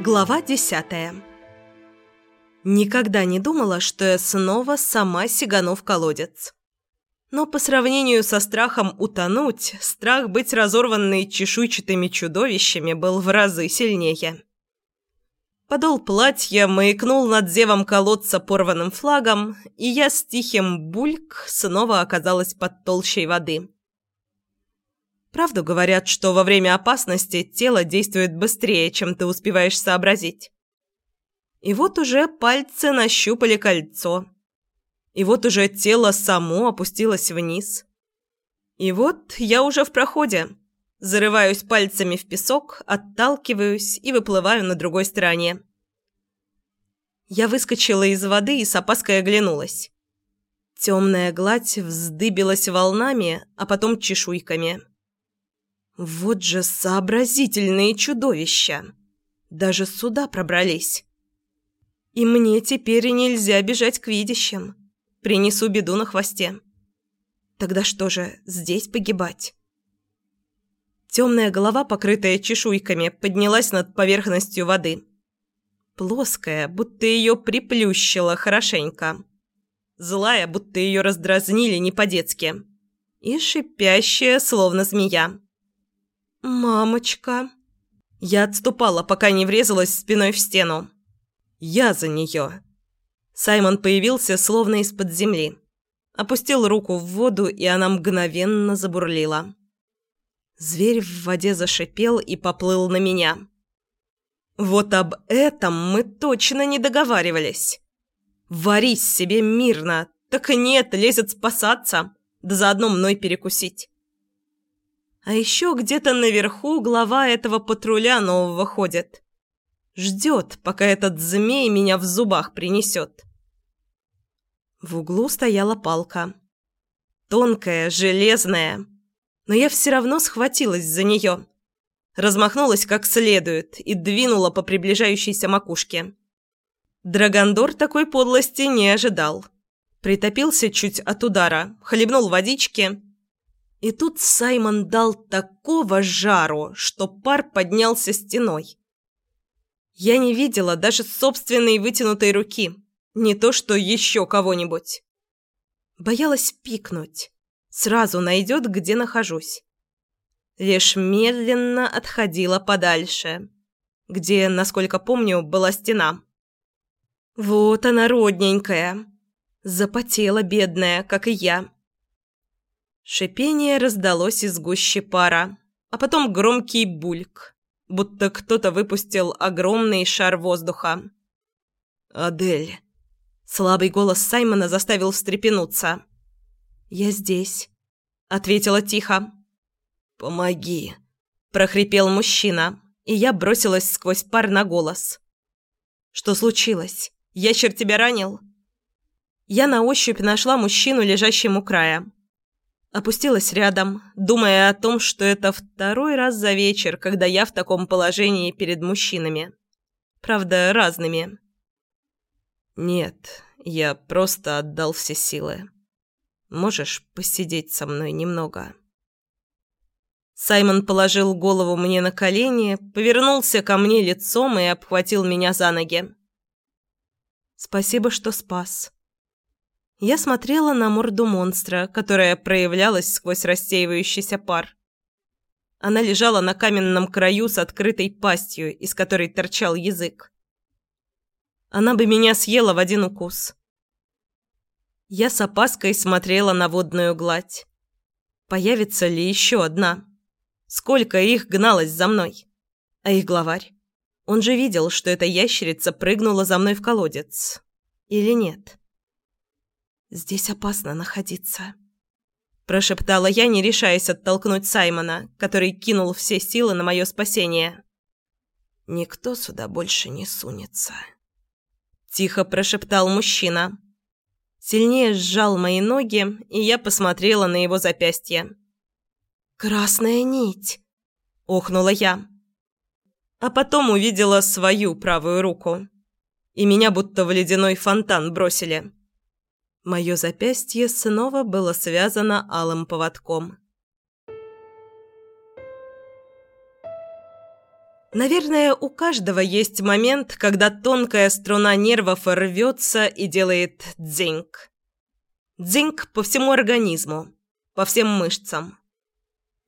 Глава десятая Никогда не думала, что я снова сама сигану в колодец. Но по сравнению со страхом утонуть, страх быть разорванной чешуйчатыми чудовищами был в разы сильнее. Подол платья маякнул над зевом колодца порванным флагом, и я с тихим бульк снова оказалась под толщей воды. Правду говорят, что во время опасности тело действует быстрее, чем ты успеваешь сообразить. И вот уже пальцы нащупали кольцо. И вот уже тело само опустилось вниз. И вот я уже в проходе. Зарываюсь пальцами в песок, отталкиваюсь и выплываю на другой стороне. Я выскочила из воды и с опаской оглянулась. Темная гладь вздыбилась волнами, а потом чешуйками. Вот же сообразительные чудовища! Даже сюда пробрались. И мне теперь нельзя бежать к видящим. Принесу беду на хвосте. Тогда что же, здесь погибать? Темная голова, покрытая чешуйками, поднялась над поверхностью воды. Плоская, будто ее приплющило хорошенько. Злая, будто ее раздразнили не по-детски. И шипящая, словно змея. «Мамочка!» Я отступала, пока не врезалась спиной в стену. «Я за нее!» Саймон появился словно из-под земли. Опустил руку в воду, и она мгновенно забурлила. Зверь в воде зашипел и поплыл на меня. «Вот об этом мы точно не договаривались!» «Варись себе мирно!» «Так нет, лезет спасаться, да заодно мной перекусить!» А еще где-то наверху глава этого патруля нового ходит. Ждет, пока этот змей меня в зубах принесет. В углу стояла палка. Тонкая, железная. Но я все равно схватилась за нее. Размахнулась как следует и двинула по приближающейся макушке. Драгондор такой подлости не ожидал. Притопился чуть от удара, хлебнул водички и тут Саймон дал такого жару, что пар поднялся стеной. Я не видела даже собственной вытянутой руки, не то что еще кого-нибудь. Боялась пикнуть. Сразу найдет, где нахожусь. Лишь медленно отходила подальше, где, насколько помню, была стена. Вот она, родненькая. Запотела бедная, как и я. Шипение раздалось из гущи пара, а потом громкий бульк, будто кто-то выпустил огромный шар воздуха. «Адель!» Слабый голос Саймона заставил встрепенуться. «Я здесь», — ответила тихо. «Помоги», — прохрипел мужчина, и я бросилась сквозь пар на голос. «Что случилось? Ящер тебя ранил?» Я на ощупь нашла мужчину, лежащим у края. Опустилась рядом, думая о том, что это второй раз за вечер, когда я в таком положении перед мужчинами. Правда, разными. «Нет, я просто отдал все силы. Можешь посидеть со мной немного?» Саймон положил голову мне на колени, повернулся ко мне лицом и обхватил меня за ноги. «Спасибо, что спас», я смотрела на морду монстра, которая проявлялась сквозь рассеивающийся пар. Она лежала на каменном краю с открытой пастью, из которой торчал язык. Она бы меня съела в один укус. Я с опаской смотрела на водную гладь. Появится ли еще одна? Сколько их гналось за мной? А их главарь? Он же видел, что эта ящерица прыгнула за мной в колодец. Или нет? «Здесь опасно находиться», – прошептала я, не решаясь оттолкнуть Саймона, который кинул все силы на мое спасение. «Никто сюда больше не сунется», – тихо прошептал мужчина. Сильнее сжал мои ноги, и я посмотрела на его запястье. «Красная нить!» – охнула я. А потом увидела свою правую руку. И меня будто в ледяной фонтан бросили. Мое запястье снова было связано алым поводком. Наверное, у каждого есть момент, когда тонкая струна нервов рвется и делает дзинг. Дзинг по всему организму, по всем мышцам.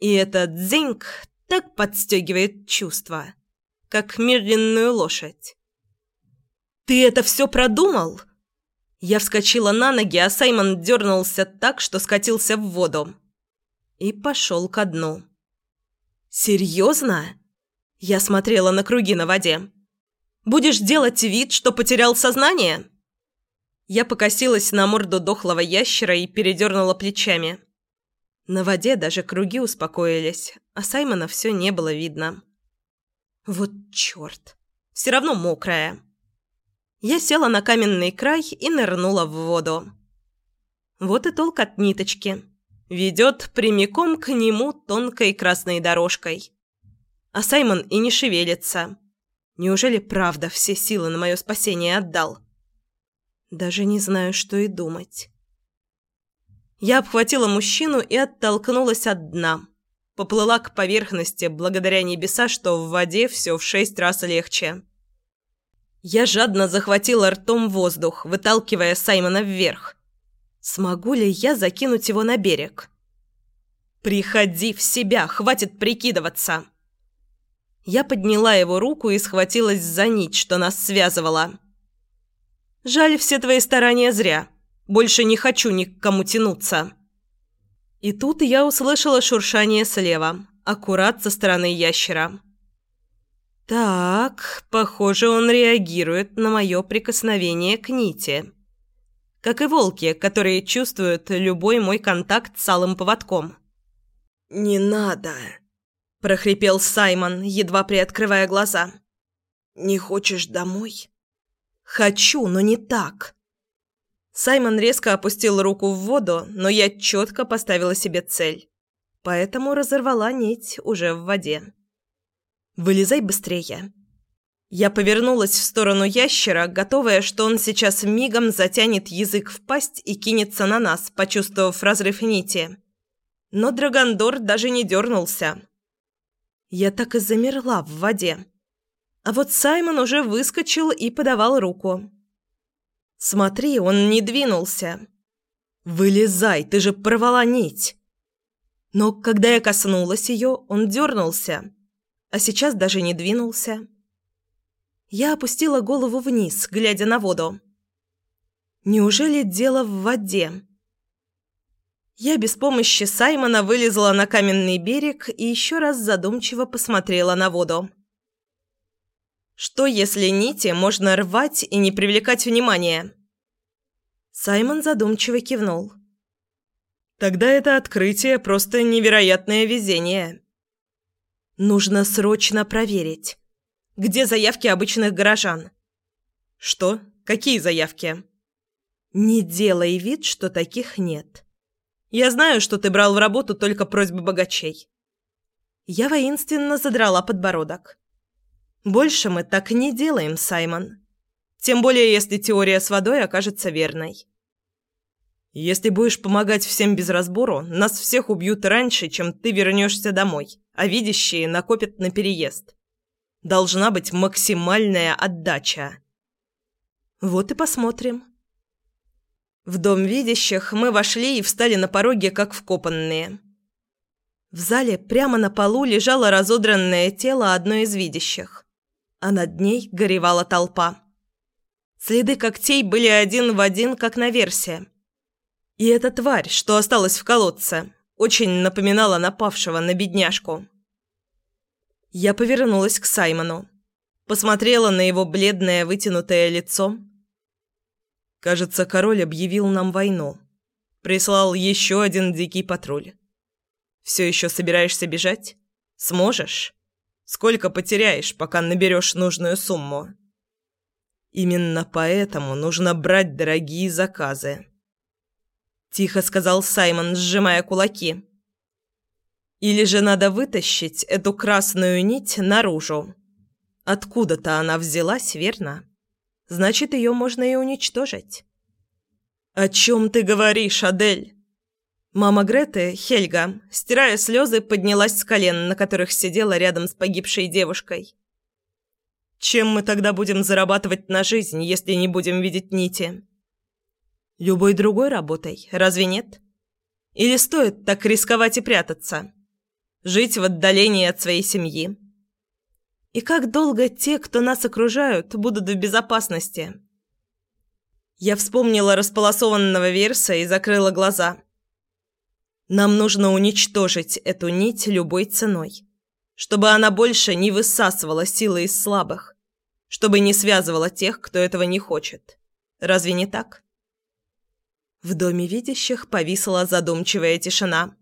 И этот дзинг так подстегивает чувства, как медленную лошадь. «Ты это все продумал?» Я вскочила на ноги, а Саймон дернулся так, что скатился в воду. И пошел ко дну. «Серьезно?» Я смотрела на круги на воде. «Будешь делать вид, что потерял сознание?» Я покосилась на морду дохлого ящера и передернула плечами. На воде даже круги успокоились, а Саймона все не было видно. Вот черт! Все равно мокрая. Я села на каменный край и нырнула в воду. Вот и толк от ниточки. Ведет прямиком к нему тонкой красной дорожкой. А Саймон и не шевелится. Неужели правда все силы на мое спасение отдал? Даже не знаю, что и думать. Я обхватила мужчину и оттолкнулась от дна. Поплыла к поверхности, благодаря небеса, что в воде все в шесть раз легче. Я жадно захватила ртом воздух, выталкивая Саймона вверх. Смогу ли я закинуть его на берег? «Приходи в себя, хватит прикидываться!» Я подняла его руку и схватилась за нить, что нас связывала. «Жаль, все твои старания зря. Больше не хочу ни к кому тянуться». И тут я услышала шуршание слева, аккурат со стороны ящера. Так, похоже, он реагирует на мое прикосновение к нити. Как и волки, которые чувствуют любой мой контакт с алым поводком. «Не надо», – прохрипел Саймон, едва приоткрывая глаза. «Не хочешь домой?» «Хочу, но не так». Саймон резко опустил руку в воду, но я четко поставила себе цель. Поэтому разорвала нить уже в воде. Вылезай быстрее». Я повернулась в сторону ящера, готовая, что он сейчас мигом затянет язык в пасть и кинется на нас, почувствовав разрыв нити. Но Драгондор даже не дернулся. Я так и замерла в воде. А вот Саймон уже выскочил и подавал руку. «Смотри, он не двинулся». «Вылезай, ты же порвала нить». Но когда я коснулась ее, он дернулся а сейчас даже не двинулся. Я опустила голову вниз, глядя на воду. Неужели дело в воде? Я без помощи Саймона вылезла на каменный берег и еще раз задумчиво посмотрела на воду. Что, если нити можно рвать и не привлекать внимания? Саймон задумчиво кивнул. Тогда это открытие просто невероятное везение. Нужно срочно проверить. Где заявки обычных горожан? Что? Какие заявки? Не делай вид, что таких нет. Я знаю, что ты брал в работу только просьбы богачей. Я воинственно задрала подбородок. Больше мы так не делаем, Саймон. Тем более, если теория с водой окажется верной. Если будешь помогать всем без разбору, нас всех убьют раньше, чем ты вернешься домой, а видящие накопят на переезд. Должна быть максимальная отдача. Вот и посмотрим. В дом видящих мы вошли и встали на пороге, как вкопанные. В зале прямо на полу лежало разодранное тело одной из видящих, а над ней горевала толпа. Следы когтей были один в один, как на версе – и эта тварь, что осталась в колодце, очень напоминала напавшего на бедняжку. Я повернулась к Саймону. Посмотрела на его бледное вытянутое лицо. Кажется, король объявил нам войну. Прислал еще один дикий патруль. Все еще собираешься бежать? Сможешь? Сколько потеряешь, пока наберешь нужную сумму? Именно поэтому нужно брать дорогие заказы. – тихо сказал Саймон, сжимая кулаки. «Или же надо вытащить эту красную нить наружу. Откуда-то она взялась, верно? Значит, ее можно и уничтожить». «О чем ты говоришь, Адель?» Мама Греты, Хельга, стирая слезы, поднялась с колен, на которых сидела рядом с погибшей девушкой, Чем мы тогда будем зарабатывать на жизнь, если не будем видеть нити? Любой другой работой, разве нет? Или стоит так рисковать и прятаться? Жить в отдалении от своей семьи? И как долго те, кто нас окружают, будут в безопасности? Я вспомнила располосованного Верса и закрыла глаза. Нам нужно уничтожить эту нить любой ценой, чтобы она больше не высасывала силы из слабых, чтобы не связывала тех, кто этого не хочет. Разве не так? В доме видящих повисла задумчивая тишина.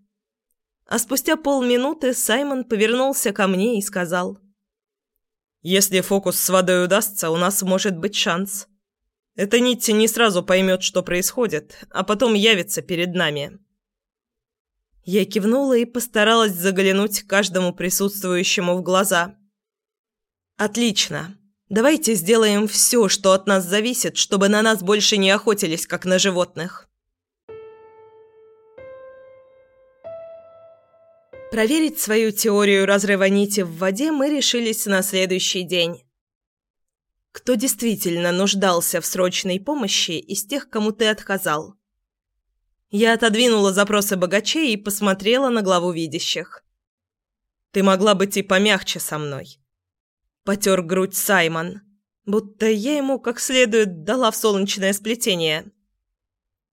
А спустя полминуты Саймон повернулся ко мне и сказал. «Если фокус с водой удастся, у нас может быть шанс. Эта нить не сразу поймет, что происходит, а потом явится перед нами». Я кивнула и постаралась заглянуть каждому присутствующему в глаза. «Отлично. Давайте сделаем все, что от нас зависит, чтобы на нас больше не охотились, как на животных». Проверить свою теорию разрыва нити в воде мы решились на следующий день. Кто действительно нуждался в срочной помощи из тех, кому ты отказал? Я отодвинула запросы богачей и посмотрела на главу видящих. «Ты могла быть и помягче со мной». Потер грудь Саймон, будто я ему как следует дала в солнечное сплетение.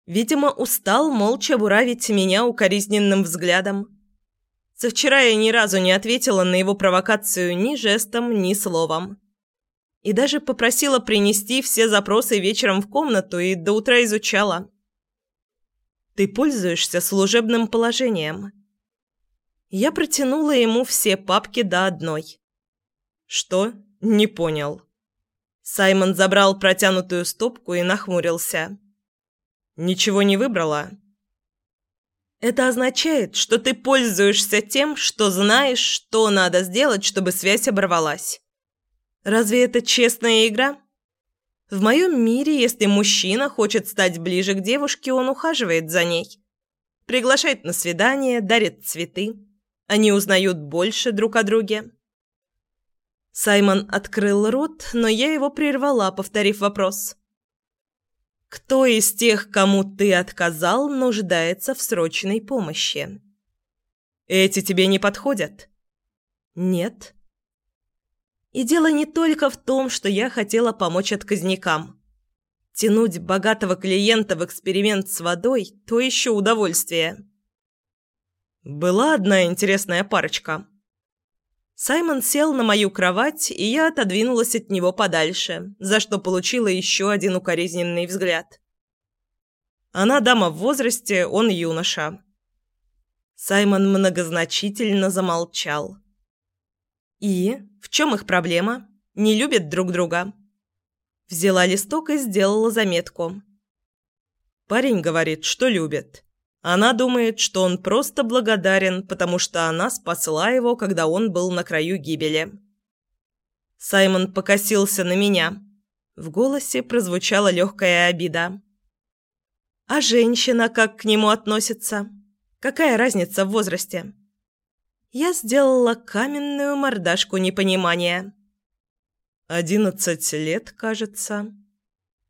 Видимо, устал молча буравить меня укоризненным взглядом. Со вчера я ни разу не ответила на его провокацию ни жестом, ни словом. И даже попросила принести все запросы вечером в комнату и до утра изучала. Ты пользуешься служебным положением. Я протянула ему все папки до одной. Что? Не понял. Саймон забрал протянутую стопку и нахмурился. Ничего не выбрала? Это означает, что ты пользуешься тем, что знаешь, что надо сделать, чтобы связь оборвалась. Разве это честная игра? В моем мире, если мужчина хочет стать ближе к девушке, он ухаживает за ней. Приглашает на свидание, дарит цветы. Они узнают больше друг о друге. Саймон открыл рот, но я его прервала, повторив вопрос. «Кто из тех, кому ты отказал, нуждается в срочной помощи?» «Эти тебе не подходят?» «Нет». И дело не только в том, что я хотела помочь отказникам. Тянуть богатого клиента в эксперимент с водой – то еще удовольствие. Была одна интересная парочка. Саймон сел на мою кровать, и я отодвинулась от него подальше, за что получила еще один укоризненный взгляд. Она дама в возрасте, он юноша. Саймон многозначительно замолчал. «И? В чем их проблема? Не любят друг друга?» Взяла листок и сделала заметку. Парень говорит, что любит. Она думает, что он просто благодарен, потому что она спасла его, когда он был на краю гибели. Саймон покосился на меня. В голосе прозвучала легкая обида. «А женщина как к нему относится? Какая разница в возрасте?» я сделала каменную мордашку непонимания. «Одиннадцать лет, кажется».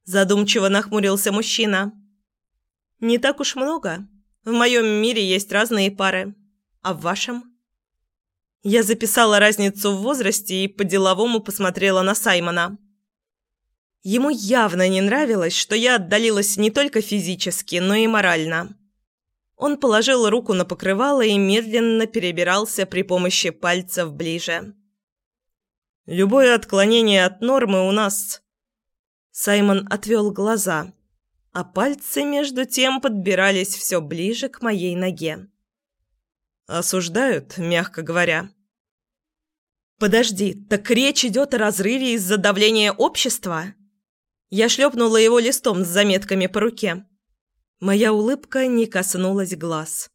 Задумчиво нахмурился мужчина. «Не так уж много. В моем мире есть разные пары. А в вашем?» Я записала разницу в возрасте и по-деловому посмотрела на Саймона. Ему явно не нравилось, что я отдалилась не только физически, но и морально. Он положил руку на покрывало и медленно перебирался при помощи пальцев ближе. «Любое отклонение от нормы у нас...» Саймон отвел глаза, а пальцы между тем подбирались все ближе к моей ноге. «Осуждают, мягко говоря». «Подожди, так речь идет о разрыве из-за давления общества?» Я шлепнула его листом с заметками по руке. Моя улыбка не коснулась глаз.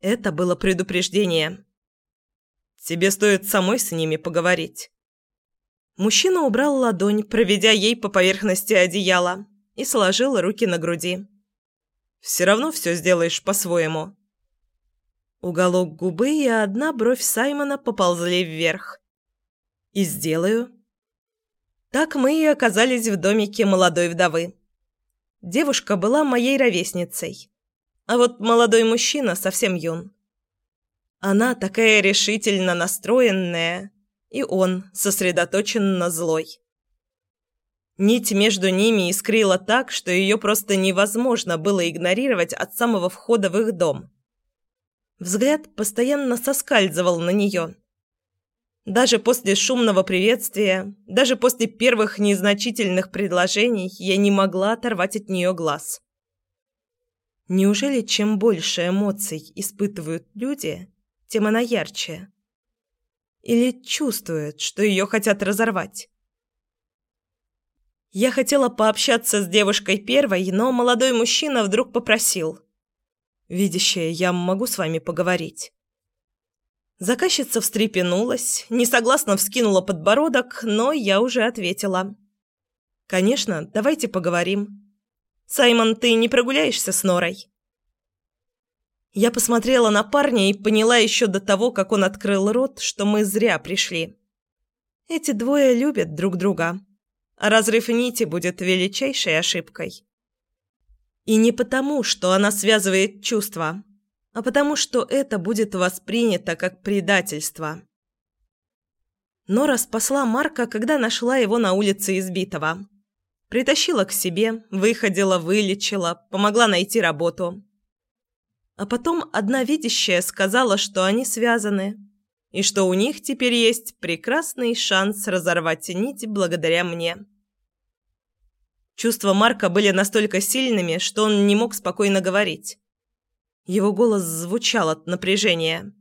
Это было предупреждение. «Тебе стоит самой с ними поговорить». Мужчина убрал ладонь, проведя ей по поверхности одеяла, и сложил руки на груди. «Все равно все сделаешь по-своему». Уголок губы и одна бровь Саймона поползли вверх. «И сделаю». Так мы и оказались в домике молодой вдовы. Девушка была моей ровесницей, а вот молодой мужчина совсем юн. Она такая решительно настроенная, и он сосредоточенно злой. Нить между ними искрила так, что ее просто невозможно было игнорировать от самого входа в их дом. Взгляд постоянно соскальзывал на нее. Даже после шумного приветствия, даже после первых незначительных предложений я не могла оторвать от нее глаз. Неужели чем больше эмоций испытывают люди, тем она ярче? Или чувствуют, что ее хотят разорвать? Я хотела пообщаться с девушкой первой, но молодой мужчина вдруг попросил. «Видящая, я могу с вами поговорить?» Заказчица встрепенулась, несогласно вскинула подбородок, но я уже ответила. «Конечно, давайте поговорим. Саймон, ты не прогуляешься с Норой?» Я посмотрела на парня и поняла еще до того, как он открыл рот, что мы зря пришли. Эти двое любят друг друга, разрыв нити будет величайшей ошибкой. И не потому, что она связывает чувства, а потому что это будет воспринято как предательство. Нора спасла Марка, когда нашла его на улице избитого. Притащила к себе, выходила, вылечила, помогла найти работу. А потом одна видящая сказала, что они связаны, и что у них теперь есть прекрасный шанс разорвать нить благодаря мне. Чувства Марка были настолько сильными, что он не мог спокойно говорить. Его голос звучал от напряжения.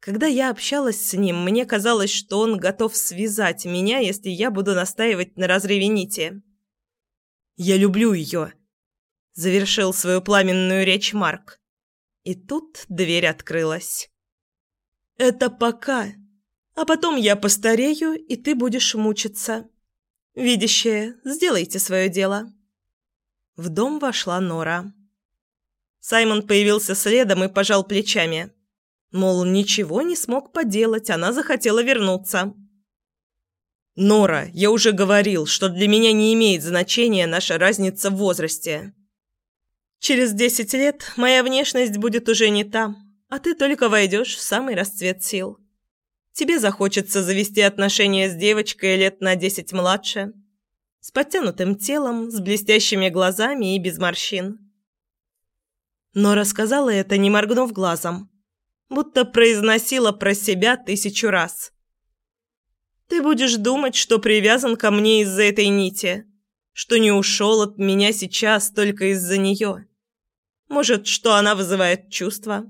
Когда я общалась с ним, мне казалось, что он готов связать меня, если я буду настаивать на разрыве нити. «Я люблю ее», — завершил свою пламенную речь Марк. И тут дверь открылась. «Это пока. А потом я постарею, и ты будешь мучиться. Видящая, сделайте свое дело». В дом вошла Нора. Саймон появился следом и пожал плечами. Мол, ничего не смог поделать, она захотела вернуться. «Нора, я уже говорил, что для меня не имеет значения наша разница в возрасте. Через десять лет моя внешность будет уже не та, а ты только войдешь в самый расцвет сил. Тебе захочется завести отношения с девочкой лет на десять младше, с подтянутым телом, с блестящими глазами и без морщин но рассказала это, не моргнув глазом, будто произносила про себя тысячу раз. «Ты будешь думать, что привязан ко мне из-за этой нити, что не ушел от меня сейчас только из-за нее. Может, что она вызывает чувства?»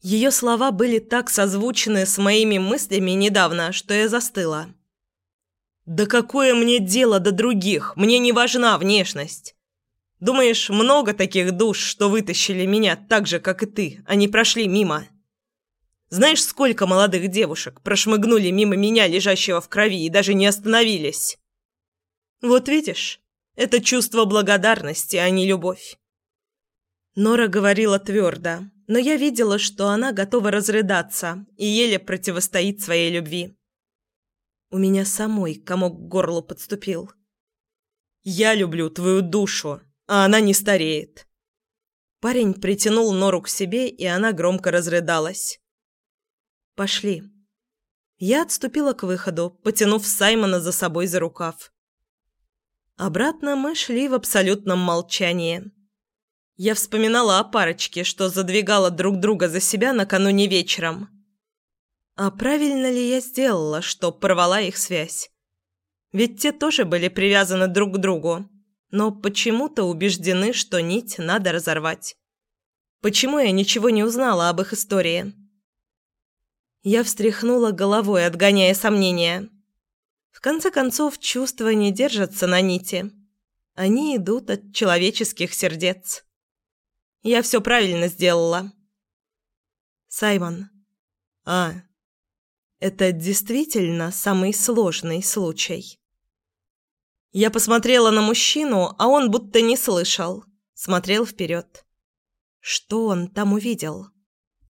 Ее слова были так созвучны с моими мыслями недавно, что я застыла. «Да какое мне дело до других? Мне не важна внешность. Думаешь, много таких душ, что вытащили меня так же, как и ты, они прошли мимо? Знаешь, сколько молодых девушек прошмыгнули мимо меня, лежащего в крови, и даже не остановились? Вот видишь, это чувство благодарности, а не любовь. Нора говорила твердо, но я видела, что она готова разрыдаться и еле противостоит своей любви. У меня самой комок к горлу подступил. «Я люблю твою душу», а она не стареет. Парень притянул Нору к себе, и она громко разрыдалась. «Пошли». Я отступила к выходу, потянув Саймона за собой за рукав. Обратно мы шли в абсолютном молчании. Я вспоминала о парочке, что задвигала друг друга за себя накануне вечером. А правильно ли я сделала, что порвала их связь? Ведь те тоже были привязаны друг к другу но почему-то убеждены, что нить надо разорвать. Почему я ничего не узнала об их истории? Я встряхнула головой, отгоняя сомнения. В конце концов, чувства не держатся на нити. Они идут от человеческих сердец. Я все правильно сделала. Саймон. А, это действительно самый сложный случай. Я посмотрела на мужчину, а он будто не слышал. Смотрел вперед. Что он там увидел?